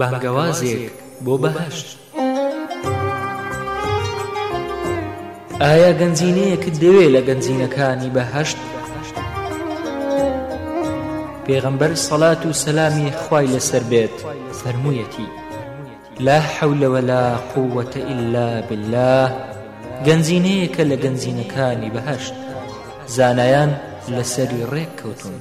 بانگەوازێک بۆ بەهشت ئایا گەنجینەیەکت دەوێت لە گەنجینەکانی بەهشت پێغەمبەر سەلات و سەلامی خی لەسەر بێت فەرموویەتی لا حولەوە لا قووەتە ئللا بالله گەنجینەیەکە لە گەنجینەکانی بەهشت زانایان لەسەری ڕێک کەوتون